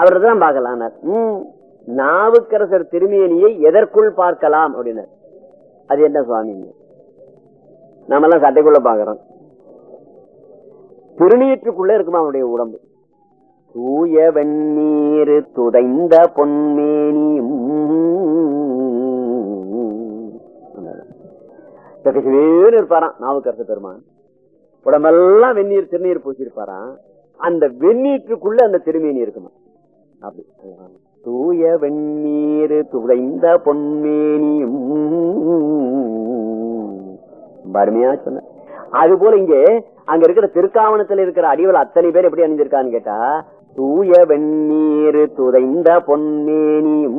அவரது தான் பார்க்கலாம். உம் நாவுக்கரசர் திருமேனியை எதற்குள் பார்க்கலாம் அப்படின்னார். அது என்ன சுவாமி? நாமெல்லாம் சட்டைக்குள்ள பாக்குறோம் திருநீற்றுக்குள்ள இருக்குமா அவனுடைய உடம்பு? தூய வெந்நீர் துதைந்த பொன்மேனியும் இருப்பாராம் நாவுக்கரசு பெருமான். உடம்பெல்லாம் வெந்நீர் திருநீர் பூசியிருப்பாராம். அந்த வெந்நீற்றுக்குள்ள அந்த திருமேனி இருக்குமா? அப்படி. தூய வெண்ணீர் துளைந்த பொன்மேனியும். பருமையா சொன்ன. அது போல இங்க அங்க இருக்கிற திருக்காவணத்துல இருக்கிற அடிவல் அத்தனை பேர் எப்படி அணிஞ்சிருக்கான்னு கேட்டா தூய வெண்ணீர் துதைந்த பொன்மேனியும்.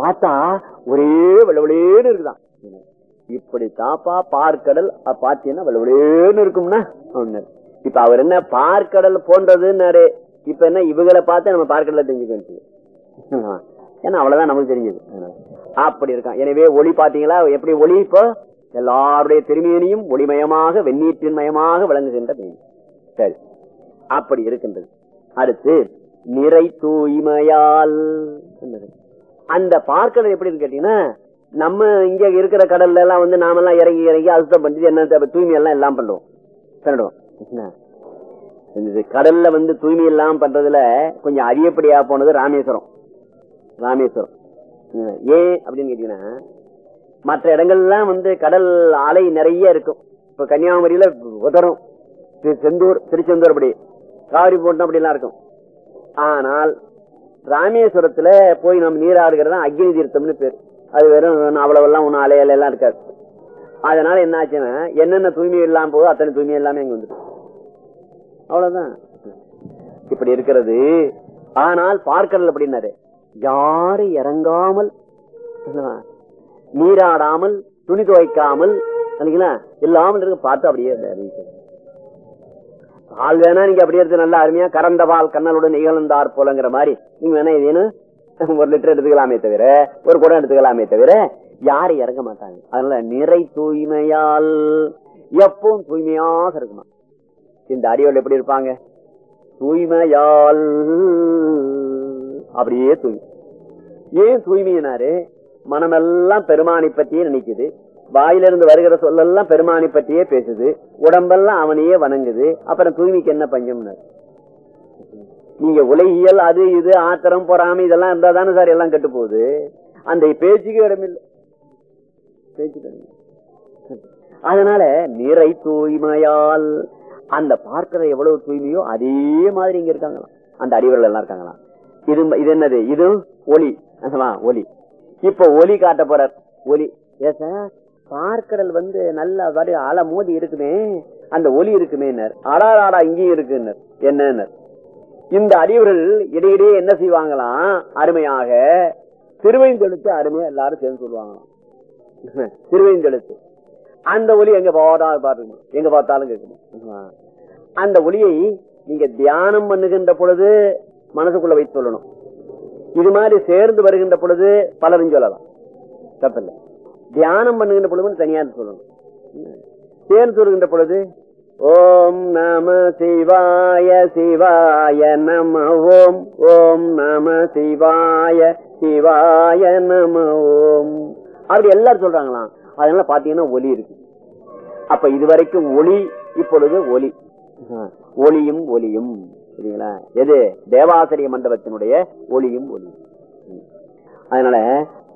பார்த்தா ஒரே வெள்ளவெளேன்னு இருக்குதான். இப்படி தாப்பா பார்க்கடல் பார்த்தீங்கன்னா வெள்ளவெளேன்னு இருக்கும்னா ஒண்ணு இப்ப அவர் என்ன பார்க்கடல் போன்றதுன்னாரு. இப்ப என்ன இவங்களை பார்த்து நம்ம பார்க்கடல தெரிஞ்சுக்க ஏன்னா அவ்வளவுதான் நமக்கு தெரிஞ்சது. அப்படி இருக்கான். எனவே ஒளி பாத்தீங்களா எப்படி ஒளி இப்போ? எல்லாருடைய திருமேனியும் ஒளிமயமாக வெந்நீற்றின் மயமாக விளங்குகின்ற சரி. அப்படி இருக்கின்றது. அடுத்து நிறை தூய்மையால் அந்த பார்க்கடல் எப்படின்னு கேட்டீங்கன்னா நம்ம இங்க இருக்கிற கடல்ல எல்லாம் வந்து நாமெல்லாம் இறங்கி இறங்கி அசுத்தம் பண்ணிட்டு என்ன தூய்மை எல்லாம் எல்லாம் பண்ணுவோம். பண்ணுவோம் கடல்ல வந்து தூய்மை எல்லாம் பண்றதுல கொஞ்சம் அதிகப்படியா போனது ராமேஸ்வரம். ராமேஸ்வரம். ஏன் அப்படின்னு கேட்டீங்கன்னா மற்ற இடங்கள்லாம் வந்து கடல் அலை நிறைய இருக்கும். இப்ப கன்னியாகுமரியில உதரும் செந்தூர் திருச்செந்தூர் அப்படி காவிரி போட்டோம் அப்படிலாம் இருக்கும். ஆனால் ராமேஸ்வரத்துல போய் நம்ம நீராடுகிறது அக்னி தீர்த்தம்னு பேர். அது வெறும் அவ்வளவு எல்லாம் ஒன்னும் அலையில எல்லாம் இருக்காது. அதனால என்ன ஆச்சுன்னா என்னென்ன தூய்மை இல்லாம போதோ அத்தனை தூய்மை எல்லாமே இங்க வந்துடும். அவ்வளவுதான். இப்படி இருக்கிறது. ஆனால் பார்க்கடல் அப்படின்னாரு. யாரு இறங்காமல் நீராடாமல் துணி துவைக்காமல் இல்லாமல் இருக்க பார்த்து அப்படியே பால் வேணா நீங்க அப்படியே எடுத்து நல்லா அருமையா கறந்த பால் கண்ணலுடன் இகழ்ந்தார் போலங்கிற மாதிரி. நீங்க வேணா இது ஒரு லிட்டர் எடுத்துக்கலாமே தவிர ஒரு குடம் எடுத்துக்கலாமே தவிர யாரும் இறங்க மாட்டாங்க. அதனால நிறை தூய்மையால் எப்பவும் தூய்மையாக இருக்குமா இந்த அடியோல் எப்படி இருப்பாங்க? தூய்மையால் அப்படியே தூய்மை ஏன் தூய்மையினாரு? மனமெல்லாம் பெருமானை பற்றியே நினைக்குது. வாயிலிருந்து வருகிற சொல்லெல்லாம் பெருமானை பற்றியே பேசுது. உடம்பெல்லாம் அவனையே வணங்குது. அப்புறம் தூய்மைக்கு என்ன பஞ்சம்னாரு? நீங்க உலகியல் அது இது ஆத்திரம் பொறாமை இதெல்லாம் இருந்தா தானே சார் எல்லாம் கெட்டு போகுது. அந்த பேச்சுக்கு இடமில்லை அதனால நிறை தூய்மையால் அந்த பார்க்கிற எவ்வளவு தூய்மையோ அதே மாதிரி இங்க இருக்காங்களாம். அந்த அடிவர்கள் எல்லாம் இருக்காங்களாம். இது இது என்னது? இது ஒலி ஒலி இப்ப ஒலி காட்ட போறார். ஒலி ஏ சார்? பார்க்கடல் வந்து நல்ல வரி அலை மோதி இருக்குமே. அந்த ஒலி இருக்குமே அடாராடா இங்கேயும் இருக்குன்னர். என்ன இந்த அறிவுகள் இடையிடையே என்ன செய்வாங்களாம்? அருமையாக திருவைந்தெழுத்து அருமையா எல்லாரும் சேர்ந்து சொல்லுவாங்களாம். திருவைந்தெழுத்து அந்த ஒலி எங்க போட்டாலும் பாருங்க எங்க பார்த்தாலும் கேட்கணும். அந்த ஒலியை நீங்க தியானம் பண்ணுகின்ற பொழுது மனசுக்குள்ள வைத்து சொல்லணும். இது மாதிரி சேர்ந்து வருகின்ற பொழுது பலரும் சொல்லலாம். தப்பில்ல. தியானம் பண்ணுகின்ற பொழுது தனியா சொல்லணும். சேர்ந்து வருகின்ற பொழுது ஓம் நம சிவாய சிவாய நம ஓம் ஓம் நம சிவாய சிவாய நம ஓம். அப்படி எல்லாரும் சொல்றாங்களாம் அதனால பாத்தீங்கன்னா ஒலி இருக்கு. அப்ப இதுவரைக்கும் ஒளி இப்பொழுது ஒலி. ஒளியும் ஒலியும். சரிங்களா எது? தேவாசிரிய மண்டபத்தினுடைய ஒளியும் ஒலியும். அதனால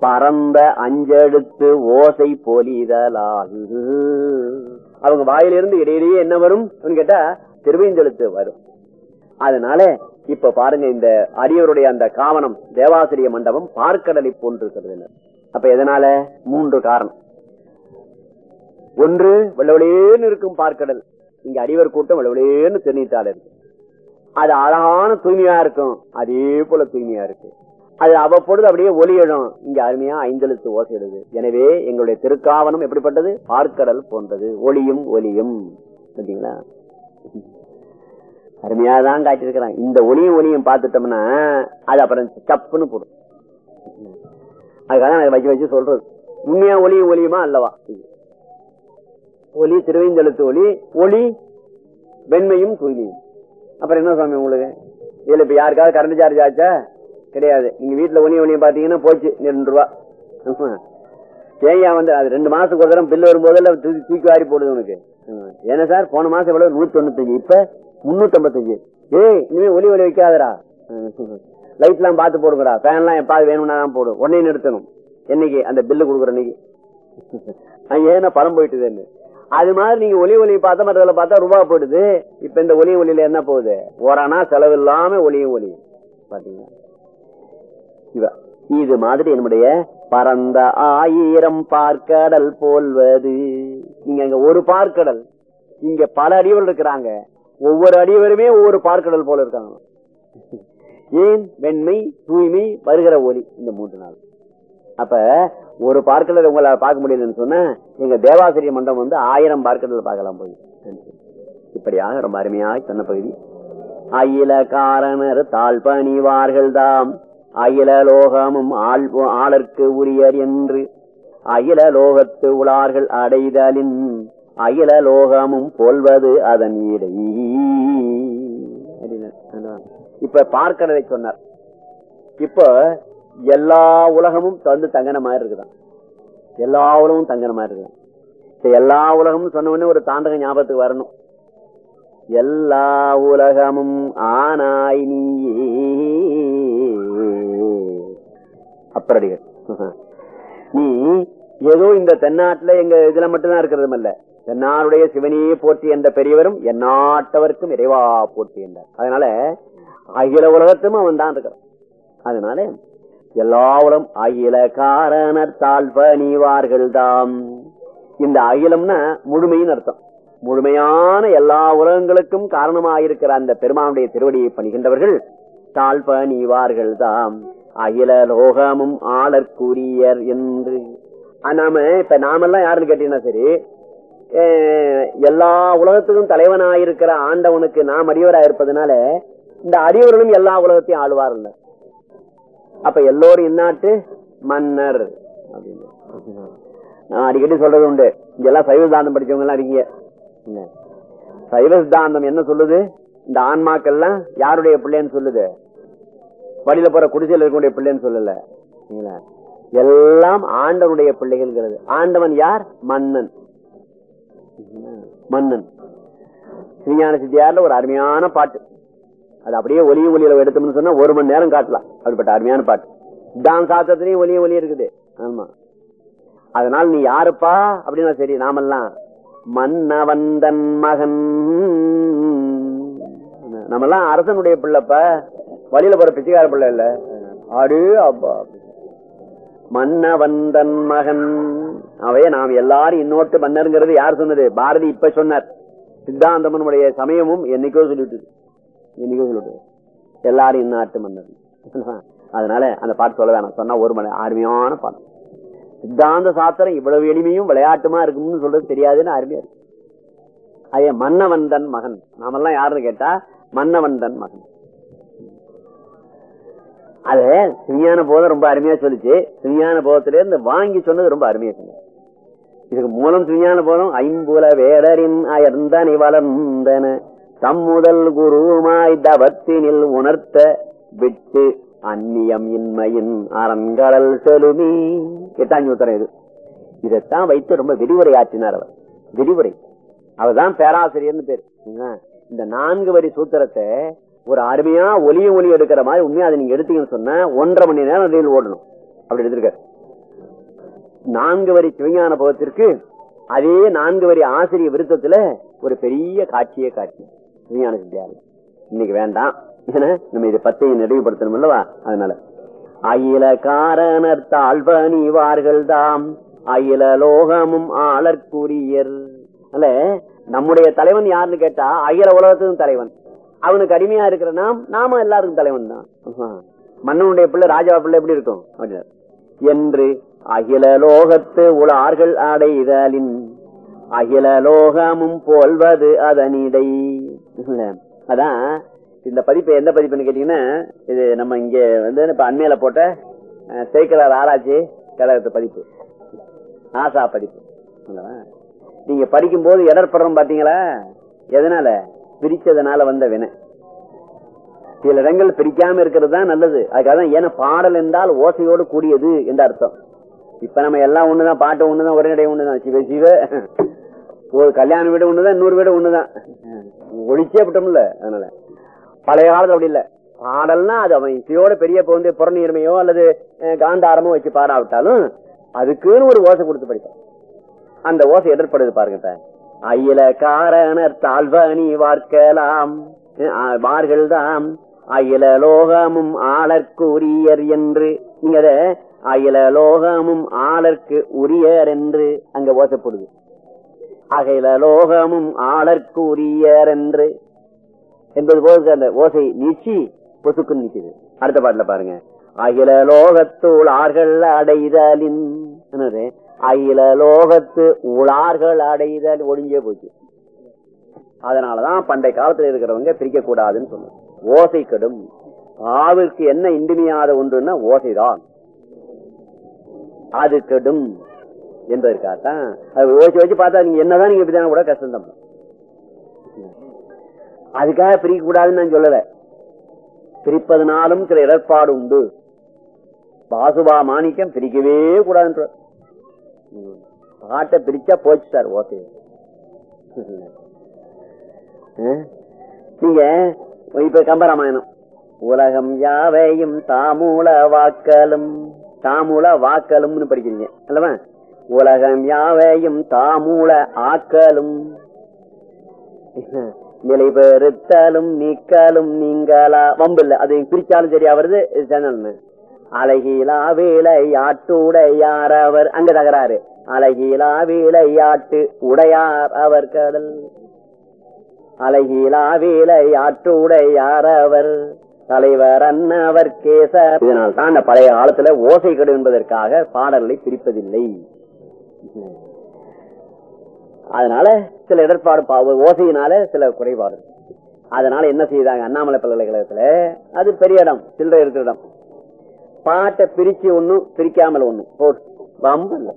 பரந்த அஞ்செழுத்து ஓசை போலிதலால் அவங்க வாயிலிருந்து இடையிலேயே என்ன வரும்? கேட்டா திருவைந்தெழுத்து வரும். அதனால இப்ப பாருங்க இந்த அரியவருடைய அந்த காவனம் தேவாசிரிய மண்டபம் பார்க்கடலை போன்றிருக்கிறது அப்ப எதனால? மூன்று காரணம். ஒன்று வெள்ளவளேன்னு இருக்கும் பார்க்கடல். இங்க அடிவர் கூட்டம் வெள்ளவளேன்னு திருநீட்டால இருக்கு. அது அழகான தூய்மையா இருக்கும். அதே போல தூய்மையா இருக்கு. அது அவ்வப்பொழுது அப்படியே ஒலியிடும் எழும். இங்க அருமையா ஐந்தெழுத்து ஓசையிடுது எனவே எங்களுடைய திருக்காவனம் எப்படிப்பட்டது? பார்க்கடல் போன்றது. ஒளியும் ஒலியும். சரிங்களா அருமையா தான் காய்ச்சிருக்கிறான் இந்த ஒளியும் ஒலியும் பார்த்துட்டோம்னா அது அப்புறம் சப்புன்னு போடும். அதுக்காக நான் வச்சு வச்சு சொல்றது. உண்மையா ஒளியும் ஒளியுமா அல்லவா? ஒளி திருவைந்தெழுத்து ஒளி ஒளி வெண்மையும் தூய்மையும். அப்புறம் என்ன சுவாமி உங்களுக்கு? இதுல இப்ப யாருக்காவது கரண்ட் சார்ஜ் ஆச்சா? கிடையாது. நீங்க வீட்டுல ஒளியும் ஒளியும் பாத்தீங்கன்னா போச்சு ரெண்டு ரூபா. ஆமா. ஏன் வந்து அது ரெண்டு மாசத்துக்கு ஒரு தரம் பில்லு வரும்போதெல்லாம் தூக்கி தூக்கி வாரி போடுது உனக்கு. ஏன்னா சார் போன மாசம் எவ்வளவு? நூத்தி தொண்ணூத்தஞ்சு இப்ப முன்னூத்தி ஐம்பத்தஞ்சு ஏய் இனிமே ஒலி ஒலி வைக்காதடா. லைட் எல்லாம் பார்த்து போடுங்கடா. ஃபேன் எல்லாம் எப்பாவது வேணும்னா தான் போடும் உடனே நிறுத்தணும். என்னைக்கு? அந்த பில்லு கொடுக்குற அன்னைக்கு. ஏன் ஏன்னா பணம் போயிட்டுதுன்னு. அது மாதிரி நீங்க ஒலி ஒலி பார்த்தா மற்றதுல பார்த்தா ரூபா போயிடுது இப்ப இந்த ஒலி ஒலியில என்ன போகுது? ஓரானா செலவு இல்லாம ஒலியும் ஒலியும் பாத்தீங்களா? இது மாதிரி என்னுடைய பரந்த ஆயிரம் பார்க்கடல் போல்வது. நீங்க அங்க ஒரு பார்க்கடல். இங்க பல அடிவர் இருக்கிறாங்க. ஒவ்வொரு அடிவருமே ஒவ்வொரு பார்க்கடல் போல இருக்காங்க. ஏன் வெண்மை தூய்மை வருகிற ஒலி இந்த மூன்று நாள்? அப்ப ஒரு பார்க்கல உங்களால் பார்க்க முடியலன்னு சொன்ன எங்க தேவாசிரிய மண்டபம் வந்து ஆயிரம் பார்க்கல பார்க்கலாம் போய். இப்படியாக ரொம்ப அருமையாக சொன்ன பகுதி. அயில காரணர் தாழ் பணிவார்கள் தாம் அகில லோகமும் ஆள் ஆளர்க்கு உரியர் என்று. அகில லோகத்து உளார்கள் அடைதலின். அகில லோகமும் போல்வது அதன் இடை இப்ப பார்க்கறதை சொன்னார். இப்போ எல்லா உலகமும் வந்து தங்கன மாதிரி இருக்குதான். எல்லா உலகமும் தங்கன மாதிரி இருக்குதான். இப்ப எல்லா உலகமும் சொன்ன ஒரு தாண்டக ஞாபகத்துக்கு வரணும். எல்லா உலகமும் ஆனாய் நீயே. அப்பரடிகள் நீ ஏதோ இந்த தென்னாட்டுல எங்க இதுல மட்டும்தான் இருக்கிறதும் அல்ல. தென்னாருடைய சிவனையே போற்றி என்ற பெரியவரும் எந்நாட்டவர்க்கும் இறைவா போற்றி என்றார். அதனால அகில உலகத்தும் அவன் தான் இருக்கிறான். அதனால எல்லா உலகம் அகில காரணர் தாழ்வணிவார்கள் தாம் இந்த அகிலம்னா முழுமையின் அர்த்தம். முழுமையான எல்லா உலகங்களுக்கும் காரணமாயிருக்கிற அந்த பெருமானுடைய திருவடியை பணிகின்றவர்கள் தாழ்பணிவார்கள் தாம் அகில லோகமும் ஆளற்குரியர் என்று. நாம இப்ப நாமெல்லாம் யாருன்னு கேட்டீங்கன்னா சரி எல்லா உலகத்துக்கும் தலைவனாயிருக்கிற ஆண்டவனுக்கு நாம் அடியவரா இருப்பதனால இந்த அறிவர்களும் எல்லா உலகத்தையும் ஆளுவார்கள். அப்ப எல்லோரும் இந்நாட்டு மன்னர். அப்படின்னு நான் அடிக்கடி சொல்றது உண்டு. இங்கெல்லாம் சைவ சித்தாந்தம் படிச்சவங்க எல்லாம் இருக்கீங்க. என்ன? சைவ சித்தாந்தம் என்ன சொல்லுது? இந்த ஆன்மாக்கள்லாம் யாருடைய பிள்ளைன்னு சொல்லுது? வழியில போற குடிசையில் இருக்கக்கூடிய பிள்ளைன்னு சொல்லல. சரிங்களா? எல்லாம் ஆண்டவனுடைய பிள்ளைகள் ஆண்டவன் யார்? மன்னன். மன்னன். ஸ்ரீஞான சித்தியார்ல ஒரு அருமையான பாட்டு. அது அப்படியே ஒலிய ஒலியில எடுத்தோம்னு சொன்னா ஒரு மணி நேரம் காட்டலாம். அப்படிப்பட்ட அருமையான பாட்டு. தான் சாத்திரத்திலையும் ஒலிய ஒலி இருக்குது. ஆமா. அதனால நீ யாருப்பா? அப்படின்னா சரி நாமெல்லாம் மன்னவந்தன் மகன். நம்மெல்லாம் அரசனுடைய பிள்ளைப்ப. வழியில போற பிச்சைக்கார பிள்ளை இல்ல. ஆடு அப்பா. மன்னவந்தன் மகன். அவைய நாம் எல்லாரும் இன்னொட்டு மன்னருங்கிறது யார் சொன்னது? பாரதி இப்ப சொன்னார். சித்தாந்தமனுடைய சமயமும் என்னைக்கோ சொல்லிட்டு என்னைக்கோ எல்லாரும் இந்நாட்டு மன்னர் அதனால அந்த பாட்டு சொல்ல வேணாம். சொன்னா ஒரு மணி அருமையான பாட்டு. சித்தாந்த சாத்திரம் இவ்வளவு எளிமையும் விளையாட்டுமா இருக்கும்னு சொல்றது தெரியாதுன்னு அருமையா இருக்கு. அதே மன்னவந்தன் மகன். நாமெல்லாம் யாருன்னு கேட்டா மன்னவந்தன் மகன். அது சிவியான போதம் ரொம்ப அருமையா சொல்லிச்சு. சிவியான போதத்திலே இந்த வாங்கி சொன்னது ரொம்ப அருமையா சொன்னது. இதுக்கு மூலம் சிவியான போதம் ஐம்புல வேடரின் அயர்ந்தனை வளர்ந்தன. தம்முதல் குருமாய் தவத்தினில் உணர்த்த விட்டு அந்நியம் இன்மையின் அரண்கடல் செலுமி. எட்டாஞ்சி உத்தரம் இது. இதைத்தான் வைத்து ரொம்ப விரிவுரை ஆற்றினார் அவர். விரிவுரை. அவர்தான் பேராசிரியர்னு பேர். இந்த நான்கு வரி சூத்திரத்தை ஒரு அருமையா ஒலியும் ஒலி எடுக்கிற மாதிரி உண்மையா அதை நீங்க எடுத்தீங்கன்னு சொன்னா ஒன்றரை மணி நேரம் ரயில் ஓடணும். அப்படி எடுத்திருக்காரு. நான்கு வரி சிவஞான பகத்திற்கு அதே நான்கு வரி ஆசிரிய விருத்தத்துல ஒரு பெரிய காட்சியே காட்சி சிவஞான சித்தியாவில் இன்னைக்கு வேண்டாம். ஏன்னா நம்ம இது பத்தையும் நினைவுபடுத்தணும் அல்லவா? அதனால. அகில காரணர் தாழ்வணிவார்கள் தாம் அகில லோகமும் ஆளற்குரியர். அல்ல நம்முடைய தலைவன் யாருன்னு கேட்டா அகில உலகத்துக்கும் தலைவன். அவனுக்கு அடிமையா இருக்கிற நாம் நாம எல்லாருக்கும் தலைவன் தான். மன்னனுடைய பிள்ளை ராஜா பிள்ளை எப்படி இருக்கும்? என்று அகில லோகத்து உளார்கள் அடைதலின் அகில லோகமும் போல்வது அதனிடை. அதான் இந்த பதிப்பு எந்த பதிப்புன்னு கேட்டீங்கன்னா இது நம்ம இங்க வந்து இப்ப அண்மையில போட்ட அஹ், சேக்கலார் ஆராய்ச்சி கழகத்து பதிப்பு ஆசா படிப்பு. நீங்க படிக்கும் போது இடர்படுறோம் பாத்தீங்களா எதனால? பிரிச்சதுனால வந்த வினை. சில இடங்கள் பிரிக்காம இருக்கிறது தான் நல்லது. அதுக்காக தான் ஏன்னா பாடல் என்றால் ஓசையோடு கூடியது என்ற அர்த்தம். இப்ப நம்ம எல்லாம் ஒண்ணுதான் பாட்டு ஒண்ணுதான் ஒரே இடையே ஒண்ணுதான். சிவ சிவ. ஒரு கல்யாண வீடு ஒண்ணுதான் இன்னொரு வீடு ஒண்ணுதான். ஒழிச்சே விட்டோம்ல அதனால. பழைய காலத்துல அப்படி இல்ல. பாடல்னா அது அவன் இசையோட பெரிய இப்ப வந்து புறநீர்மையோ அல்லது காந்தாரமோ வச்சு பாடாவிட்டாலும் அதுக்குன்னு ஒரு ஓசை கொடுத்து படிப்பான். அந்த ஓசை எதிர்படுது பாருங்க அயில காரணர் தாழ்வணி வார்க்கலாம் வார்கள் தாம் அயில லோகமும் ஆளர்க்கு உரியர் என்று. நீங்க அத அயில லோகமும் ஆளர்க்கு உரியர் என்று அங்க ஓசைப்படுது. அகில லோகமும் ஆளர்க்கு என்று என்பது போல அந்த ஓசை நீச்சி பொசுக்கு நிக்குது அடுத்த பாட்டுல பாருங்க. அகில லோகத்துள் ஆர்கள் அடைதலின். என்னது? அகில லோகத்து உளார்கள் அடைதல் ஒழிஞ்சே போச்சு. அதனாலதான் பண்டைய காலத்துல இருக்கிறவங்க பிரிக்க கூடாதுன்னு ஓசை கெடும். காவிற்கு என்ன இன்றிமையாத ஒன்றுன்னா ஓசைதான். அது கெடும். என்பதற்காகத்தான் அது ஓசி வச்சு பார்த்தா நீங்க என்னதான் நீங்க இப்படிதான் கூட கஷ்டம் தான் அதுக்காக பிரிக்க கூடாதுன்னு நான் சொல்லல. பிரிப்பதனாலும் சில இடர்பாடு உண்டு. பாசுபா மாணிக்கம் பிரிக்கவே கூடாதுன்ற. பாட்டை பிரிச்சா போச்சு சார் ஓகே. நீங்க இப்ப கம்பராமாயணம். உலகம் யாவையும் தாமூல வாக்கலும் தாமூல வாக்கலும்னு படிக்கிறீங்க அல்லவா? உலகம் யாவையும் தாமூல ஆக்கலும். நிலை பெறுத்தலும் நீக்கலும் நீங்களா? வம்பு இல்ல அது பிரிச்சாலும் சரியா வருது ஜனல்னு அழகிலா வேலையாட்டுடையார் அவர்? அங்க தகராறு. அழகிலா வேலையாட்டு உடையார் அவர் கடல் அழகிலா வேலையாட்டுடையார் அவர்? தலைவர் அன்னவர் கேசர். இதனால் தான் அந்த பழைய காலத்துல ஓசை கெடு என்பதற்காக பாடல்களை பிரிப்பதில்லை. அதனால சில இடர்பாடு பா- ஓசையினால சில குறைபாடு. அதனால என்ன செய்தாங்க? அண்ணாமலை பல்கலைக்கழகத்துல அது பெரிய இடம் சில்லறை இருக்கிற இடம். பாட்டை பிரிச்சு ஒண்ணும் பிரிக்காமல் ஒண்ணும் போட்டு வம்பு இல்ல.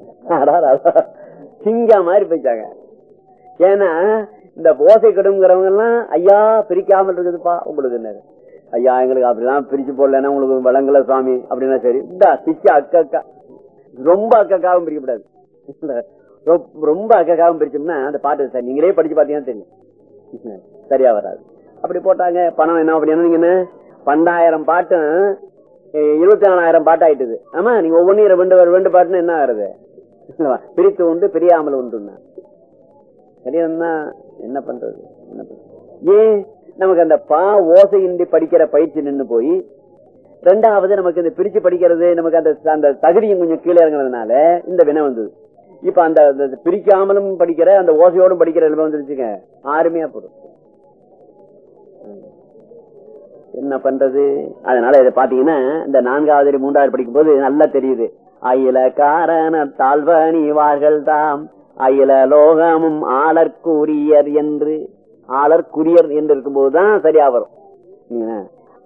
சிங்கா மாதிரி போயிட்டாங்க. ஏன்னா இந்த ஓசை கெடுங்கிறவங்க எல்லாம் ஐயா பிரிக்காமல் இருக்குதுப்பா. உங்களுக்கு என்ன ஐயா எங்களுக்கு அப்படிலாம் பிரிச்சு போடலன்னா உங்களுக்கு வளங்கல சுவாமி. அப்படின்னா சரி. இந்த பிச்சு அக்கா அக்கா. ரொம்ப அக்கக்காவும் பிரிக்கப்படாது ரொம்ப அக்காக்காவும் பிரிச்சோம்னா அந்த பாட்டு சார் நீங்களே படிச்சு பாத்தீங்கன்னா தெரியும். சரியா வராது. அப்படி போட்டாங்க பணம் என்ன அப்படின்னா நீங்க என்ன? பன்னெண்டாயிரம் பாட்டும் இருபத்தி நாலாயிரம் பாட்டு ஆயிட்டுது. ஆமா நீங்க ஒவ்வொன்றும் ரெண்டு ரெண்டு பாட்டுன்னு என்ன ஆகுறது? பிரித்து உண்டு பிரியாமல் உண்டுன்னா. சரியா என்ன பண்றது? என்ன பண்றது? ஏன்? நமக்கு அந்த பா ஓசையின்றி படிக்கிற பயிற்சி நின்னு போய் ரெண்டாவது நமக்கு இந்த பிரிச்சு படிக்கிறது நமக்கு அந்த அந்த தகுதியும் கொஞ்சம் கீழே இறங்குறதுனால இந்த வினை வந்தது. இப்ப அந்த பிரிக்காமலும் படிக்கிற அந்த ஓசையோடும் படிக்கிற நிலைமை வந்துருச்சுங்க. ஆறுமையா போடும் என்ன பண்றது? அதனால இதை பாத்தீங்கன்னா இந்த நான்காவது மூன்றாவது படிக்கும் போது நல்லா தெரியுது. அயில காரண தாழ்வணிவார்கள் தாம் அயில லோகமும் ஆளற்குரியர் என்று. ஆளற்குரியர் என்று இருக்கும்போதுதான் சரியா வரும்.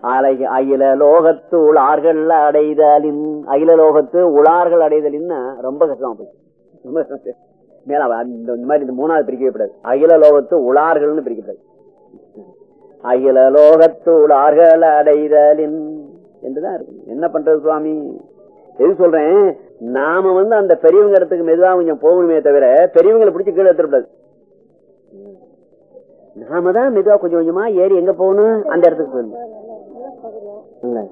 அலை- அகில லோகத்து உளார்கள் அடைதலின் அகில லோகத்து உளார்கள் அடைதலின்னா ரொம்ப கஷ்டமா போச்சு. ரொம்ப கஷ்டம். மேல அந்த இந்த மாதிரி இந்த மூணாவது பிரிக்கவே கூடாது. அகில லோகத்து உளார்கள்னு பிரிக்கப்படாது அகில லோகத்து உளார்கள் அடைதலின் என்றுதான் இருக்கு. என்ன பண்றது சுவாமி? எது சொல்றேன்? நாம வந்து அந்த பெரியவங்க இடத்துக்கு மெதுவா கொஞ்சம் போகணுமே தவிர பெரியவங்களை பிடிச்சி கீழே எடுத்துடக்கூடாது. நாம தான் மெதுவா கொஞ்சம் கொஞ்சமா ஏறி எங்க போகணும்? அந்த இடத்துக்கு போகணும்.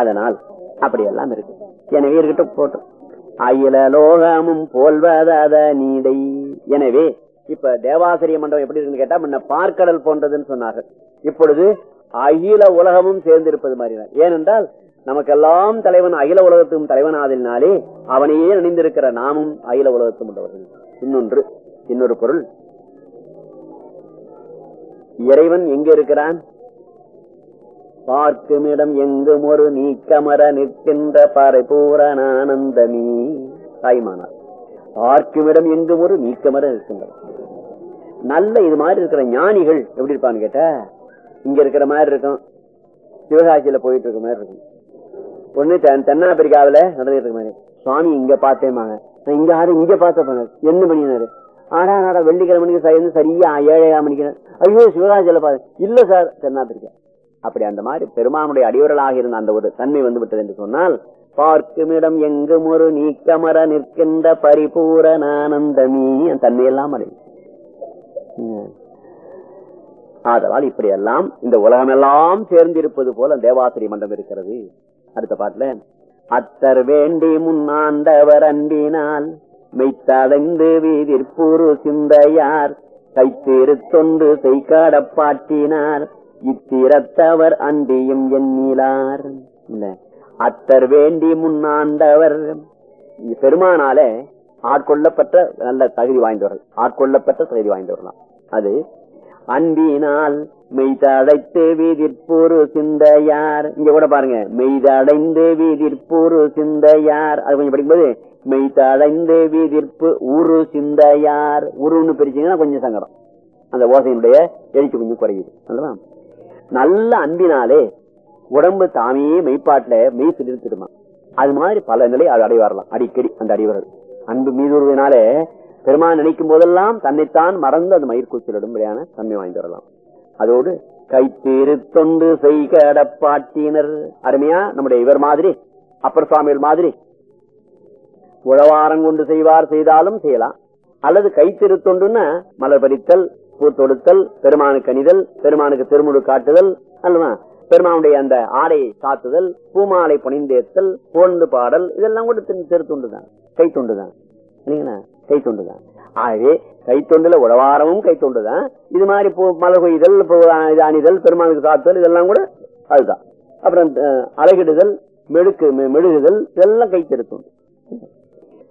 அதனால் அப்படியெல்லாம் இருக்கு. எனவே இருக்கட்டும் போட்டோம். அகில லோகமும் போல்வதாத நீடை. எனவே இப்ப தேவாசிரிய மண்டபம் எப்படி இருக்குன்னு கேட்டா முன்ன பார்க்கடல் போன்றதுன்னு சொன்னார்கள். இப்பொழுது அகில உலகமும் சேர்ந்து இருப்பது மாதிரி தான். ஏனென்றால் நமக்கெல்லாம் தலைவன் அகில உலகத்துக்கும் தலைவன் ஆதலினாலே அவனையே நினைந்திருக்கிற நாமும் அகில உலகத்தும் உள்ளவர்கள். இன்னொன்று இன்னொரு பொருள். இறைவன் எங்க இருக்கிறான்? பார்க்குமிடம் எங்கும் ஒரு நீக்கமர நிற்கின்ற பரிபூரணானந்தமீ தாய்மானார் பார்க்குமிடம் எங்கும் ஒரு நீக்கமர இருக்கின்றது நல்ல இது மாதிரி இருக்கிற ஞானிகள் எப்படி இருப்பான்னு கேட்டா இங்க இருக்கிற மாதிரி இருக்கும். சிவகாசியில போயிட்டு இருக்க மாதிரி இருக்கும். ஒண்ணு தென் தென்னாப்பிரிக்காவில நடந்துட்டு இருக்க மாதிரி. சுவாமி இங்க பார்த்தேமாங்க நான் இங்க யாரும் இங்க பார்த்த என்ன பண்ணினாரு? ஆடா நாடா வெள்ளிக்கிழமை மணிக்கு சரியா ஏழையா மணிக்கு ஐயோ சிவகாசியில பாரு இல்ல சார் தென்னாப்பிரிக்கா. அப்படி அந்த மாதிரி பெருமானுடைய அடிவர்களாக இருந்த அந்த ஒரு தன்மை வந்து விட்டது என்று சொன்னால் பார்க்குமிடம் எங்கும் ஒரு நீக்கமர நிற்கின்ற பரிபூரணானந்தமீ அந்த தன்மையெல்லாம் அடையும். உம். ஆதலால் இப்படியெல்லாம் இந்த உலகமெல்லாம் சேர்ந்திருப்பது போல தேவாசிரி மன்றம் இருக்கிறது. அடுத்த பாட்டுல அத்தர் வேண்டி முன்னாண்டவர் அன்பினால் மெய்த்தடைந்து வீதிற்புரு சிந்தையார் கைத்தேறு தொண்டு செய்காடப்பாட்டினார் இத்திரத்தவர் அன்பியும் எண்ணிலார் இல்ல அத்தர் வேண்டி முன்னாண்டவர் பெருமானால ஆட்கொள்ளப்பட்ட நல்ல தகுதி வாய்ந்தவர்கள். ஆட்கொள்ளப்பட்ட தகுதி வாய்ந்தவர்களாம். அது அன்பினால் மெய்தடைத்து வீதிற்பூரு சிந்தையார். இங்க கூட பாருங்க மெய்தடைந்து வீதிற்பூரு சிந்தையார். அது கொஞ்சம் படிக்கும்போது மெய்தடைந்து வீதிற்பு உரு சிந்தையார். உருன்னு பிரிச்சீங்கன்னா கொஞ்சம் சங்கடம். அந்த ஓசையினுடைய எழுச்சி கொஞ்சம் குறையுது. அல்லவா? நல்ல அன்பினாலே உடம்பு தாமே மெய்ப்பாட்டுல மெய் சிலிர்த்திடுமா? அது மாதிரி பல நிலை அது அடைவாரலாம் அடிக்கடி அந்த அடிவர்கள் அன்பு மீதுருவினாலே பெருமான் நினைக்கும் போதெல்லாம் தன்னைத்தான் மறந்து அந்த மயிர்கூச்சலிடும்படியான தன்மை வாய்ந்து வரலாம். அதோடு கைத்தீரு தொண்டு செய்கடப்பாட்டினர் அருமையா? நம்முடைய இவர் மாதிரி அப்பர் சுவாமிகள் மாதிரி. உழவாரம் கொண்டு செய்வார் செய்தாலும் செய்யலாம். அல்லது கைத்திருத்தொண்டுன்னா மலர் பறித்தல் பூத்தொடுத்தல் பெருமானுக்கு அணிதல் பெருமானுக்கு திருமுழு காட்டுதல் அல்லவா? பெருமானுடைய அந்த ஆடையை சாத்துதல் பூமாலை புனிந்தேத்தல் புகழ்ந்து பாடல் இதெல்லாம் கூட திருத்தொண்டுதான் கை தொண்டுதான் இல்லைங்களா? கை தொண்டுதான். ஆகவே கைத்தொண்டுல உழவாரமும் கைத்தொண்டுதான் இது மாதிரி பூ மலர் கொய்தல் அணிதல் பெருமானுக்கு சாத்துதல் இதெல்லாம் கூட அதுதான். அப்புறம் அழகிடுதல் அலகிடுதல் மெழுக்கு மெ- மெழுகுதல் இதெல்லாம் கை திருத்தொண்டு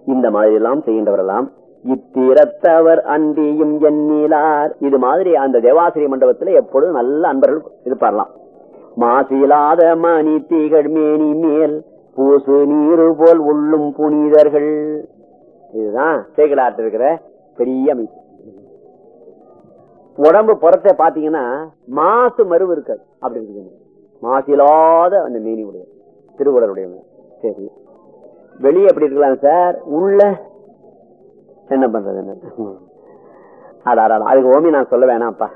இந்த மாதிரி எல்லாம் செய்கின்றவரெல்லாம் இத்திரத்தவர் அன்பியும் எண்ணிலார் இது மாதிரி அந்த தேவாசிரிய மண்டபத்துல எப்பொழுதும் நல்ல அன்பர்கள் இருப்பாரலாம் மாசிலாத மணி தீகள் மேனி மேல் பூசு நீரு போல் உள்ளும் புனிதர்கள். இதுதான் சேகலாட்டு இருக்கிற பெரிய அமைப்பு. உடம்பு புறத்தை பாத்தீங்கன்னா மாசு மருவு இருக்காது. அப்படி இருக்குது. மாசிலாத அந்த மேனி உடைய திருவுடருடைய சரி. வெளியே எப்படி இருக்கலாம் சார்? உள்ள என்ன பண்றது? என்ன? அதுக்கு ஓமி நான் சொல்ல வேணாம்ப்பா.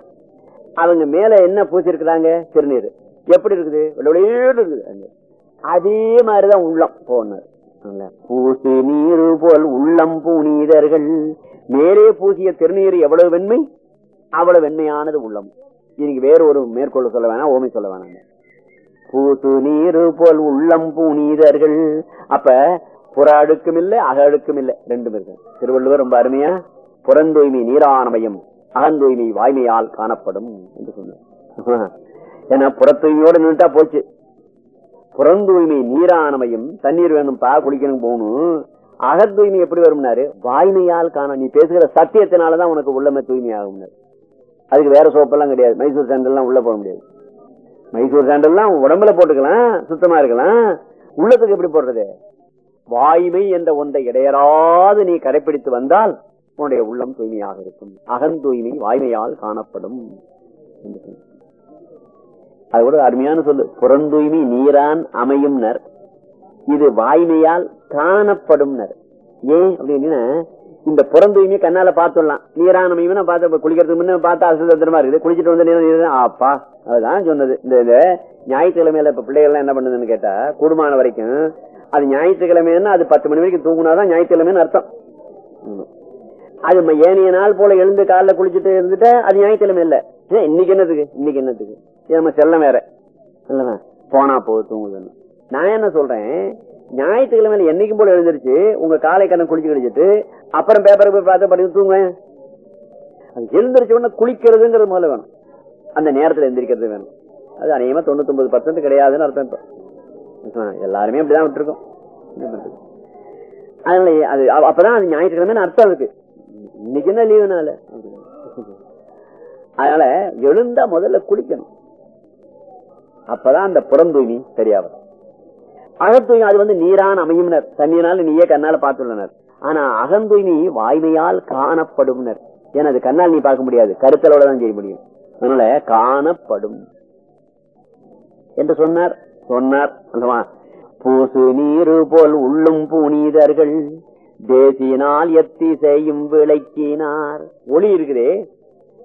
அவங்க மேல என்ன பூசிருக்கிறாங்க திருநீர் எப்படி இருக்குது? இருக்குது. அதே மாதிரிதான் உள்ளம் போனார். பூசி நீரு போல் உள்ளம் புனிதர்கள் மேலே பூசிய திருநீர் எவ்வளவு வெண்மை? அவ்வளவு வெண்மையானது உள்ளம். இன்னைக்கு வேற ஒரு மேற்கொள்ள சொல்ல வேணாம் ஓமி சொல்ல வேணாம். பூசு நீரு போல் உள்ளம் புனிதர்கள் அப்ப புற அழுக்கும் இல்லை அக அழுக்கும் இல்ல. ரெண்டும் இருக்கு திருவள்ளுவர் ரொம்ப அருமையா புறந்தூய்மை நீரானமயம் அகந்தூய்மை வாய்மையால் காணப்படும் என்று சொன்னார். ஏன்னா புறத்தூய்மையோட நின்றுட்டா போச்சு. புறந்தூய்மை நீரானமையும் தண்ணீர் வேணும் பா குளிக்கணும் போகணும். அகத்தூய்மை எப்படி வரும்னாரு? வாய்மையால் காண நீ பேசுகிற சத்தியத்தினாலதான் உனக்கு உள்ளமே தூய்மை ஆகும்னாரு அதுக்கு வேற சோப்பெல்லாம் கிடையாது. மைசூர் சாண்டல்லாம் உள்ள போக முடியாது. மைசூர் சாண்டல்லாம் உடம்புல போட்டுக்கலாம் சுத்தமா இருக்கலாம். உள்ளத்துக்கு எப்படி போடுறது? வாய்மை என்ற ஒன்றை இடையராது நீ கடைபிடித்து வந்தால் உன்னுடைய உள்ளம் தூய்மையாக இருக்கும். அகந்தூய்மை வாய்மையால் காணப்படும் அது கூட அருமையான சொல்லு புறந்தூய்மை நீரான் அமையும் நர். இது வாய்மையால் காணப்படும் நர். ஏன் அப்படின்னா இந்த புறந்தூய்மை கண்ணால பார்த்துடலாம். நீரான அமையும் நான் பார்த்து குளிக்கிறதுக்கு முன்ன பார்த்தா அசுதந்திரமா இருக்குது? குளிச்சுட்டு வந்து நீர் ஆப்பா அதுதான் சொன்னது. இந்த ஞாயிற்றுக்கிழமையில இப்ப பிள்ளைகள் எல்லாம் என்ன பண்ணுதுன்னு கேட்டா கூடுமான வரைக்கும் அது ஞாயிற்றுக்கிழமைன்னா அது பத்து மணி வரைக்கும் தூங்குனாதான் ஞாயிற்றுக்கிழமைன்னு அர்த்தம். ம். அது ஏனைய நாள் போல எழுந்து காலைல குளிச்சுட்டு இருந்துட்டா அது ஞாயிற்றுக்கிழமை இல்ல. ஏன் இன்னைக்கு என்னதுக்கு இன்னைக்கு என்னத்துக்கு? இது நம்ம செல்லம் வேற. இல்லவா போனா போது தூங்குதுன்னு. நான் என்ன சொல்றேன்? ஞாயிற்றுக்கிழமையில என்னைக்கும் போல எழுந்திருச்சு உங்க காலை கண்ணை குளிச்சு கழிச்சிட்டு அப்புறம் பேப்பரை போய் பார்த்து படிச்சு தூங்குவேன் அது உடனே குளிக்கிறதுங்கிறது முதல்ல வேணும். அந்த நேரத்தில் எந்திரிக்கிறது வேணும். அது அநேகமா தொண்ணூத்தி ஒன்பது பர்சன்ட் கிடையாதுன்னு அர்த்தம் இப்போ. எல்லாருமே அப்படிதான் விட்டுருக்கோம். அதனால அது அப்பதான் அது ஞாயிற்றுக்கிழமை அர்த்தம் இருக்கு. இன்னைக்கு என்ன லீவுனால அதனால எழுந்தா முதல்ல குளிக்கணும். அப்பதான் அந்த புறந்தூய்மை சரியா வரும் அகத்தூய்மை அது வந்து நீரான் அமையும்னர். தண்ணீரால நீயே கண்ணால பார்த்துள்ளனர். ஆனா அகந்தூய்மை வாய்மையால் காணப்படும் ஏன்னா அது கண்ணால் நீ பார்க்க முடியாது. கருத்தலோட தான் செய்ய முடியும். அதனால காணப்படும். என்று சொன்னார். சொன்னார் அல்லவா? பூசு நீரு போல் உள்ளும் புனிதர்கள். தேசியினால் எத்தி செய்யும் விளக்கினார். ஒளி இருக்குதே?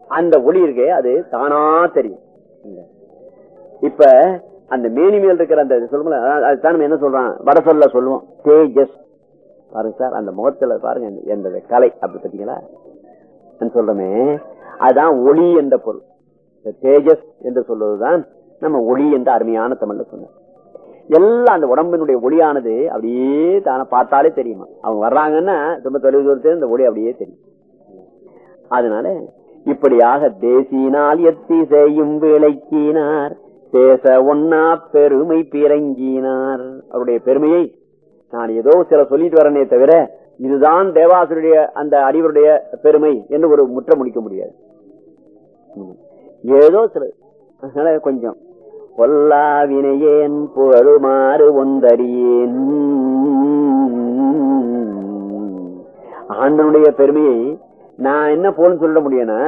அந்த ஒளி இருக்கே அது தானா தெரியும். இப்ப அந்த மேனி மேல் இருக்கிற அந்த சொல்லுங்கள அதுதான் நம்ம என்ன சொல்றான்? வட சொல்ல சொல்லுவோம். தேஜஸ். பாருங்க சார் அந்த முகத்துல பாருங்க எந்த கலை அப்படி பார்த்தீங்களா? சொல்றமே அதுதான் ஒளி என்ற பொருள். இந்த தேஜஸ் என்று சொல்வதுதான் நம்ம ஒளி என்று அருமையான தமிழ்ல சொன்ன எல்லாம் அந்த உடம்பினுடைய ஒளியானது அப்படியே தானே பார்த்தாலே தெரியுமா? அவங்க வர்றாங்கன்னா ரொம்ப தொலைவு தூரத்தில் இந்த ஒளி அப்படியே தெரியும். அதனால இப்படியாக தேசியினால் எத்தி செய்யும் விளக்கினார் பேச ஒன்னா பெருமை பிறங்கினார். அவருடைய பெருமையை நான் ஏதோ சில சொல்லிட்டு வரனே தவிர இதுதான் தேவாசுடைய அந்த அறிவருடைய பெருமை என்று ஒரு முற்ற முடிக்க முடியாது. ஏதோ சில அதனால கொஞ்சம் பொல்லாவினையேன் புகழுமாறு ஒந்தறியேன் ஆண்டனுடைய பெருமையை நான் என்ன போன்னு சொல்ல முடியும்னா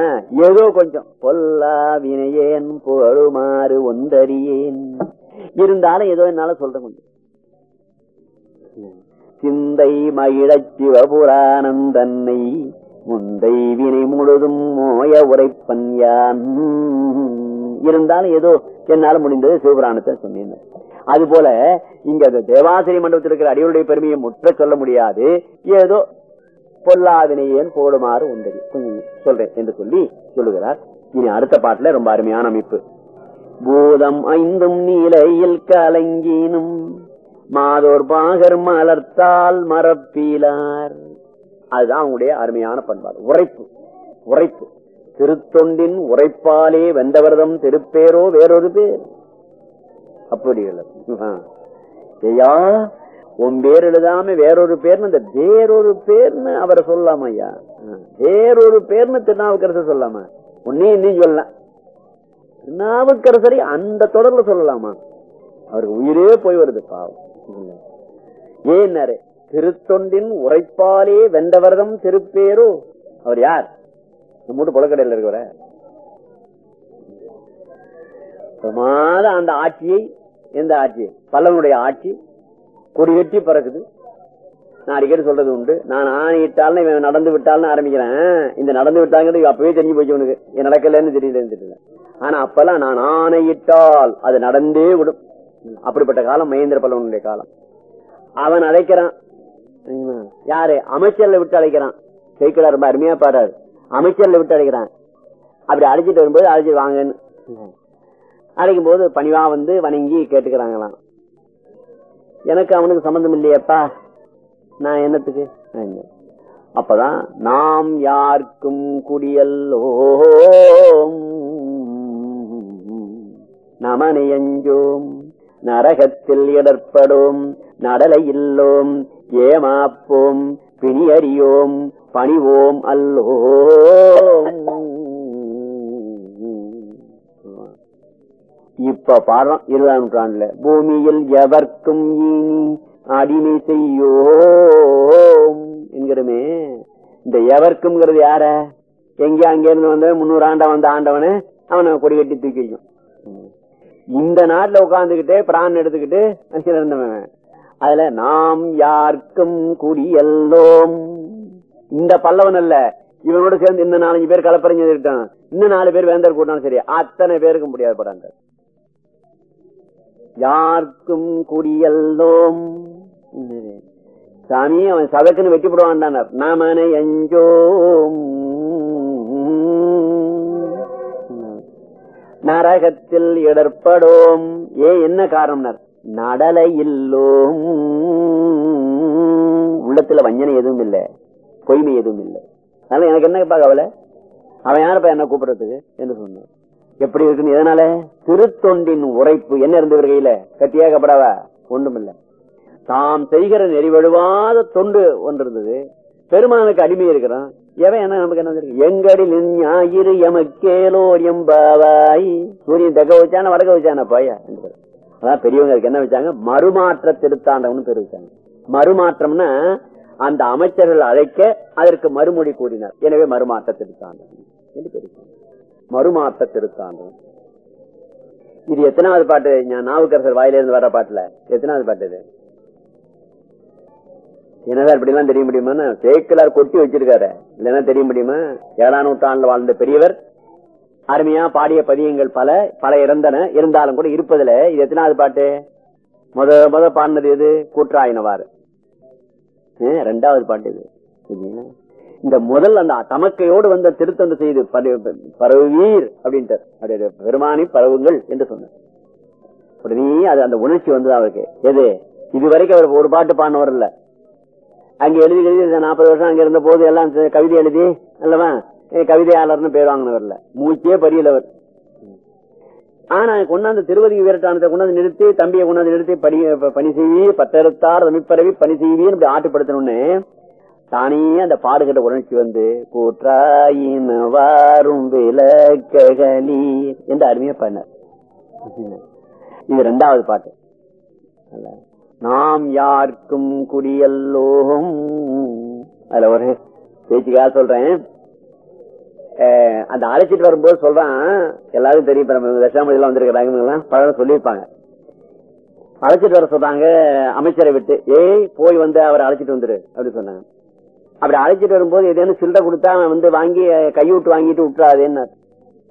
ஏதோ கொஞ்சம் பொல்லாவினையேன் புகழுமாறு ஒந்தறியேன் இருந்தாலும் ஏதோ என்னால சொல்ற கொஞ்சம் சிந்தை மகிழச் சிவபுராணந்தன்னை முந்தை வினை முழுதும் மோய உரைப்பன் யான். இருந்தாலும் ஏதோ என்னால முடிந்தது சிவபுராணத்தை சொன்னேன். அது போல இங்க அந்த தேவாசிரி மண்டபத்தில் இருக்கிற அடியோருடைய பெருமையை முற்ற சொல்ல முடியாது. ஏதோ பொல்லாவினையேன் போடுமாறு உண்டது சொல்றேன் என்று சொல்லி சொல்லுகிறார். இனி அடுத்த பாட்டுல ரொம்ப அருமையான அமைப்பு. பூதம் ஐந்தும் நீலையில் கலங்கினும் மாதோர் பாகர் மலர்த்தால் மரப்பீலார் அதுதான் அவங்களுடைய அருமையான பண்பாடு. உரைப்பு. உரைப்பு. திருத்தொண்டின் உரைப்பாலே வெந்தவரதம் திருப்பேரோ வேறொரு பேர். அப்படி ஐயா உன் பேர் எழுதாம வேறொரு பேர்னு இந்த வேறொரு பேர்னு அவரை சொல்லலாமா ஐயா. வேறொரு பேர்னு திருநாவுக்கரசர் சொல்லாமா. உன்னே இன்னும் சொல்லலாம் திருநாவுக்கரசரை அந்த தொடர்ல சொல்லலாமா? அவருக்கு உயிரே போய் வருது பாவம். ஏன்னாரு? திருத்தொண்டின் உரைப்பாலே வெந்தவரதம் திருப்பேரோ. அவர் யார்? நம்ம புலக்கடையில் இருக்கிற பிரமாத அந்த ஆட்சியை எந்த ஆட்சி? பல்லவனுடைய ஆட்சி கொடிகட்டி பறக்குது. நான் அடிக்கடி சொல்றது உண்டு. நான் ஆணையிட்டாலும் இவன் நடந்து விட்டாலும் ஆரம்பிக்கிறேன். இந்த நடந்து விட்டாங்கிறது அப்பவே தெரிஞ்சு போச்சு உனக்கு. என் நடக்கலன்னு தெரியல தெரியல ஆனா அப்பெல்லாம் நான் ஆணையிட்டால் அது நடந்தே விடும். அப்படிப்பட்ட காலம் மகேந்திர பல்லவனுடைய காலம். அவன் அழைக்கிறான். யாரு? அமைச்சர்ல விட்டு அழைக்கிறான். ஜெயிக்கிறார் ரொம்ப அருமையா பாடுறாரு. அமைச்சர்ல விட்டு அழைக்கிறான் அப்படி அழைச்சிட்டு வரும்போது அழைச்சிட்டு வாங்கன்னு. அழைக்கும் போது பணிவா வந்து வணங்கி கேட்டுக்கிறாங்களாம். எனக்கு அவனுக்கு சம்பந்தம் இல்லையப்பா. நான் என்னத்துக்கு? அப்பதான் நாம் யாருக்கும் குடியல்லோம். நமனையஞ்சோம். நரகத்தில் இடர்படும் நடலை இல்லோம் ஏமாப்போம் பிணியறியோம் பணிவோம் அல்லோ இப்ப பாடுறோம் இருபதாம் நூற்றாண்டுல. பூமியில் எவர்க்கும் இனி அடிமை செய்யோம் என்கிறமே. இந்த எவர்க்கும்ங்கிறது யார? எங்க அங்க இருந்து வந்த முன்னூறு ஆண்டா வந்த ஆண்டவனு அவனை கொடி கட்டி தூக்கி வைக்கும். இந்த நாட்டுல உட்கார்ந்துகிட்டே பிரான் எடுத்துக்கிட்டு இருந்தவன் அதுல நாம் யாருக்கும் குடியல்லோம். இந்த பல்லவன் அல்ல. இவனோட சேர்ந்து இந்த நாலஞ்சு பேர் கலப்பறிஞ்சு இருக்கான். இன்னும் நாலு பேர் வேந்தர் கூட்டாலும் சரி அத்தனை பேருக்கும் முடியாது போறாங்க யாருக்கும் குடியல்லோம். சாமி அவன் சதக்குன்னு வெட்டி போடுவான் நாமனை அஞ்சோம் நரகத்தில் இடர்படோம். ஏ என்ன காரணம்னார்? நடலை இல்லோம் உள்ளத்துல வஞ்சனை எதுவும் இல்லை. பொய்மை எதுவும் இல்லை. அதனால எனக்கு என்ன கவலை அவன் யாரப்பா என்ன கூப்பிடுறதுக்கு? என்று சொன்னான். எப்படி இருக்குன்னு எதனால? திருத்தொண்டின் உரைப்பு. என்ன இருந்து கையில? கட்டியாகப்படாவா ஒன்றும் இல்லை தாம் செய்கிற நெறிவழுவாத தொண்டு ஒன்று இருந்தது. பெருமானுக்கு அடிமை இருக்கிறான். எவன் என்ன நமக்கு என்ன எங்கடில் ஞாயிறு எமக்கேலோர் எம்பாவாய். சூரியன் தெக்க வச்சான வடக்க வச்சான பாயா? அதான் பெரியவங்க என்ன வச்சாங்க? மறுமாற்ற திருத்தாண்டவன் பேர் வச்சாங்க. மறுமாற்றம்னா அந்த அமைச்சர்கள் அழைக்க அதற்கு மறுமொழி கூறினார். எனவே மறுமாற்ற திருத்தாண்டவன் என்று பேர் மறுமாற்ற திருத்தாண்டவன் இது எத்தனாவது பாட்டு? நாவுக்கரசர் வாயிலிருந்து வர பாட்டுல. எத்தனாவது பாட்டு இது? என்னதான் இப்படி எல்லாம் தெரிய முடியுமா சேக்கலார் கொட்டி வச்சிருக்காரு. இல்லைன்னா தெரிய முடியுமா? ஏழாம் நூற்றாண்டுல வாழ்ந்த பெரியவர் அருமையா பாடிய பதியங்கள் பல பல இறந்தன. இருந்தாலும் கூட இருப்பதுல இது எத்தனாவது பாட்டு? முத முத பாடினது எது? கூற்றாயினவாறு. ஆ, ரெண்டாவது பாட்டு இது. சரிங்களா? இந்த முதல் அந்த தமக்கையோடு வந்த திருத்தொண்டு செய்து பரவுவீர் அப்படின்ட்டு பெருமானி பரவுங்கள் என்று சொன்னார். உடனே அது அந்த உணர்ச்சி வந்தது அவருக்கு. எது? இதுவரைக்கும் அவர் ஒரு பாட்டு பாடினவர் இல்ல. அங்க எழுதி எழுதி நாற்பது வருஷம் அங்க இருந்த போது எல்லாம் கவிதை எழுதி அல்லவா? கவிதையாளர்னு பேர் வாங்கினவர்ல. மூச்சே பரியலவர் ஆனா கொண்டாந்து திருவதி வீரட்டானத்தை கொண்டாந்து நிறுத்தி தம்பியை கொண்டாந்து நிறுத்தி பணி பணி செய்வி பத்தறுத்தார் தமிப்பரவி பணி செய்வின்னு இப்படி ஆட்டுப்படுத்தணும்னு தானே அந்த பாடுகிட்ட உணர்ச்சி வந்து கூற்றாயின் வாரும் விளக்ககளீர் என்று அருமையா பண்ணார் இது ரெண்டாவது பாட்டு. நாம் யாருக்கும் குடியல்லோகம் அதுல ஒரு பேச்சுக்காக சொல்றேன். அந்த அழைச்சிட்டு வரும்போது சொல்றான் எல்லாரும் தெரியும் இப்ப நம்ம எல்லாம் வந்திருக்கிறாங்க பலரும் சொல்லியிருப்பாங்க. அழைச்சிட்டு வர சொல்றாங்க அமைச்சரை விட்டு ஏய் போய் வந்து அவரை அழைச்சிட்டு வந்துரு அப்படின்னு சொன்னாங்க. அப்படி அழைச்சிட்டு வரும்போது ஏதேனும் சில்லறை கொடுத்தா அவன் வந்து வாங்கி அஹ், கையூட்டு வாங்கிட்டு விட்டுறாதேன்னு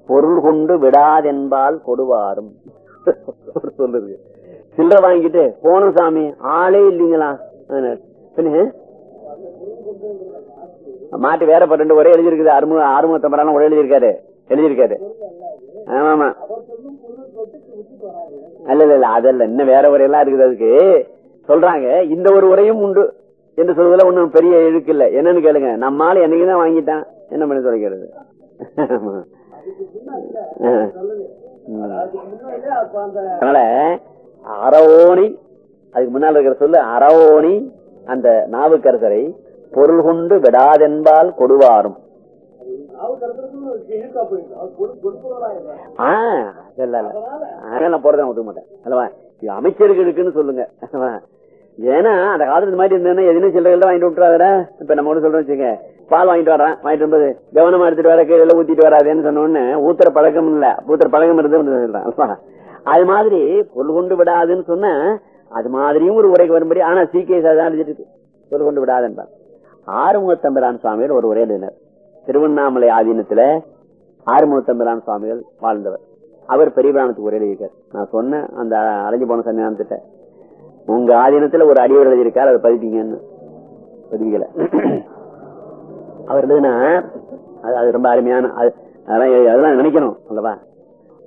பொருள் கொண்டு விடாதென்பால் கொடுவாரும். சொல்லுது. சில்லறை வாங்கிட்டு போனோம் சாமி ஆளே இல்லீங்களா? பின்ன? மாட்டு வேற பட்டு ஒரே எழுதியிருக்குது. அறுமுக ஆறுமுகத்தம்பரான ஒரே எழுதியிருக்காரு. எழுதியிருக்காரு. ஆமா ஆமா இல்ல இல்ல இல்ல அதல்ல. இன்னும் வேற உரையெல்லாம் இருக்குது அதுக்கு. சொல்றாங்க இந்த ஒரு உரையும் உண்டு என்று சொல்வதில் ஒன்றும் பெரிய இழுக்கு இல்ல. என்னன்னு கேளுங்க. நம்மால் என்னைக்குதான் வாங்கிட்டான்? என்ன பண்ணி சொல்லிக்கிறது அதனால அறவோணி அதுக்கு முன்னால் இருக்கிற சொல்லு அறவோணி அந்த நாவுக்கரசரை பொருள் கொண்டு விடாதென்பால் கொடுவாரும். ஆ, இல்ல, அதெல்லாம் போறதை ஒத்துக்க மாட்டேன். அல்லவா அமைச்சர்களுக்குன்னு சொல்லுங்க. ஏன்னா அந்த காலத்துல இந்த மாதிரி இருந்ததுன்னா எதுவும் சில்லறை வாங்கிட்டு விட்டுறாதடா இப்ப நம்ம ஒண்ணு சொல்றோம் வச்சுக்க பால் வாங்கிட்டு வர்றான். வாங்கிட்டு வரும்போது கவனமா எடுத்துட்டு வர கீழே ஊத்திட்டு வராதேன்னு சொன்னோன்னு உடனே ஊத்துற பழக்கம் இல்ல. ஊத்துற பழக்கம் இருந்து சொல்றான். அல்லவா? அது மாதிரி பொருள் கொண்டு விடாதுன்னு சொன்னா அது மாதிரியும் ஒரு உரைக்கு வரும்படி. ஆனா சீக்கிய தான் அடிச்சிட்டு பொருள் கொண்டு விடாதுன்றான் ஆறுமுகத்தம்பிரான் சுவாமிகள் ஒரு உரை திருவண்ணாமலை ஆதீனத்துல ஆறுமுகத்தம்பிரான் சுவாமிகள் வாழ்ந்தவர். அவர் பெரிய பிராணத்துக்கு உரை எழுதியிருக்கார். நான் சொன்னேன் அந்த அலைஞ்சு போன சன்னிதானத்திட்ட உங்க ஆதீனத்துல ஒரு அடிவர் எழுதியிருக்கார் அதை பதிப்பீங்கன்னு. பதிவிக்கல அவர் எழுதுனா அது அது ரொம்ப அருமையான அது- அதெல்லாம் அதெல்லாம் நினைக்கணும் அல்லவா?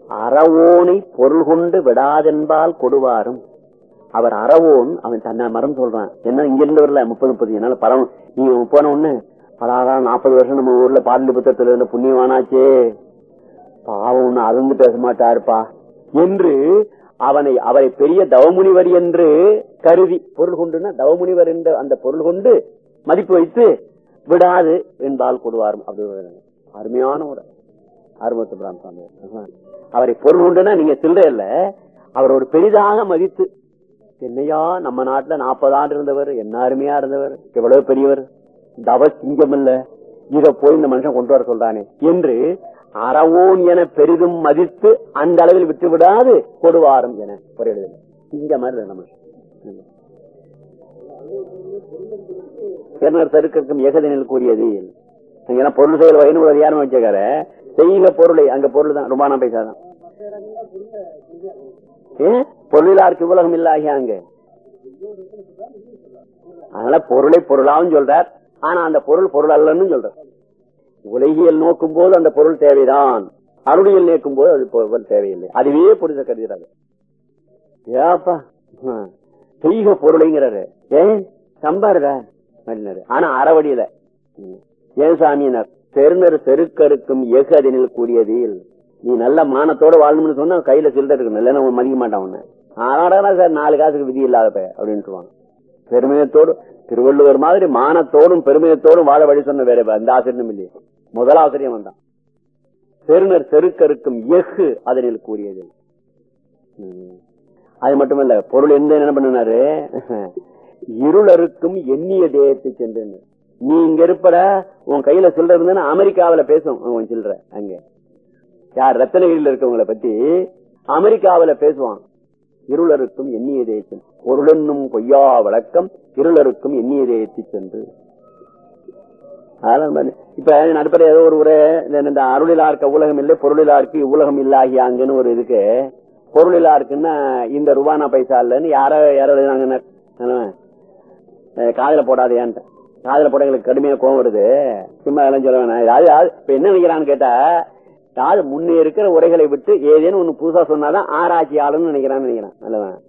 அறவோனை பொருள் கொண்டு விடாதென்பால் கொடுவாரும். அவர் அறவோன் அவன் தன்னை மரம் சொல்றான். என்ன இங்க இருந்து வரல? முப்பது முப்பது. என்னால பரம் நீ போன உடனே பலாதான் நாற்பது வருஷம் நம்ம ஊர்ல பாடலிபுத்திரத்துல இருந்த புண்ணியவானாச்சே பாவம் ஒண்ணு அருந்து பேச மாட்டாருப்பா. என்று அவனை அவரை பெரிய தவமுனிவர் என்று கருதி பொருள் கொண்டுன்னா தவமுனிவர் என்ற அந்த பொருள் கொண்டு மதிப்பு வைத்து விடாது என்பால் கொடுவார் அப்படி அருமையான ஒரு அருமத்து பிராம அவரை பொருள் கொண்டுன்னா நீங்க சில்லற இல்ல அவர் ஒரு பெரிதாக மதித்து என்னையா? நம்ம நாட்டுல நாற்பது ஆண்டு இருந்தவர் என்ன அருமையா இருந்தவர் எவ்வளவு பெரியவர்? தவ சிங்கம் இல்ல. இத போய் இந்த மனுஷன் கொண்டு வர சொல்றானே. என்று அறவோன் என பெரிதும் மதித்து அந்த அளவில் விட்டு விடாது கொடுவாரும் என ஒரு எழுதல இங்க மாதிரி நம்ம தருக்கம் ஏகதனில் கூறியது ஏன்னா பொருள் செயல் வகைன்னு ஒரு அதிகாரம் வச்சிருக்காரு. செய்த பொருளை அங்க பொருள் தான் ரொம்ப பேசாதான் ஏன் பொருளாருக்கு உலகம் இல்லாகிய அங்க? அதனால பொருளை பொருளாவும் சொல்றார். ஆனா அந்த பொருள் பொருள் அல்லன்னு சொல்றார். உலகியல் நோக்கும் போது அந்த பொருள் தேவைதான். அருளியல் நோக்கும் போது அது பொருள் தேவையில்லை. அதுவே புரித கருதுறாரு ஏப்பா? ஹம். செய்க பொருளைங்கிறாரு. ஏன் சம்பாருதா ஆனா அறவடியில ஏன் சாமியினர்? பெருநர் செருக்கருக்கும் எஃகு அதனில் கூறியதில் நீ நல்ல மானத்தோட வாழணும்னு சொன்னா கையில சில்லற இருக்கணும் இல்லைன்னா மதிக்க மாட்டான் உன்ன. ஆனாடா சார் நாலு காசுக்கு விதி இல்லாத அப்படின்னு சொல்லுவாங்க பெருமையத்தோடு திருவள்ளுவர் மாதிரி மானத்தோடும் பெருமையத்தோடும் வாழ வழி சொன்ன வேற அந்த ஆசிரியரும் இல்லையே. முதல் ஆசிரியம் வந்தான் பெருநர் செருக்கருக்கும் எஃகு அதனில் கூறியது. ம். அது மட்டுமல்ல பொருள் எந்த என்ன பண்ணினாரு? இருளருக்கும் எண்ணிய தேயத்தை சென்று நீ இங்க இருப்பட உன் கையில சில்லற இருந்ததுன்னா அமெரிக்காவில பேசும் உன் சில்லற அங்க. யார் ரத்தனகிரியில் இருக்கவங்களை பத்தி அமெரிக்காவில பேசுவான் இருளருக்கும் எண்ணிய தேயத்தின் பொருளென்னும் பொய்யா வழக்கம் இருளருக்கும் எண்ணிய தேயத்தை சென்று. அதெல்லாம் இப்ப நடுப்பட ஏதோ ஒரு உரை இந்த- இந்த அருளிலார்க்க உலகம் இல்லை பொருளிலார்க்கு உலகம் இல்லாகி அங்கன்னு ஒரு இதுக்கு பொருளிலா இருக்குன்னா இந்த ரூபானா பைசா இல்லைன்னு யாரோ யாரோ எழுதினாங்கன்னு. அதனால, அஹ் காதுல போட எங்களுக்கு கடுமையா கோவம் வருது. சும்மா எல்லாம் சொல்ல வேணாம். யாரு இப்ப என்ன நினைக்கிறான்னு கேட்டா முன்னே இருக்கிற உரைகளை விட்டு ஏதேனும் ஒண்ணு புதுசா சொன்னாதான் ஆராய்ச்சி ஆளுன்னு நினைக்கிறான்னு நினைக்கிறான். நல்லவன்.